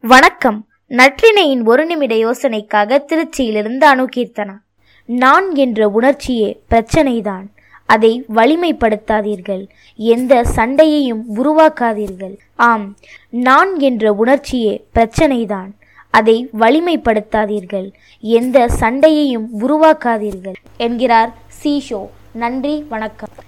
வணக்கம். நற்றினையின் ஒரு நிமிட யோசனைக்காக திருச்சியிலிருந்து அணுகீர்த்தனா நான் என்ற உணர்ச்சியே பிரச்சனைதான். அதை வலிமைப்படுத்தாதீர்கள். எந்த சண்டையையும் உருவாக்காதீர்கள். ஆம் நான் என்ற உணர்ச்சியே பிரச்சனைதான். அதை வலிமைப்படுத்தாதீர்கள். எந்த சண்டையையும் உருவாக்காதீர்கள். என்கிறார் சீஷோ. நன்றி வணக்கம்.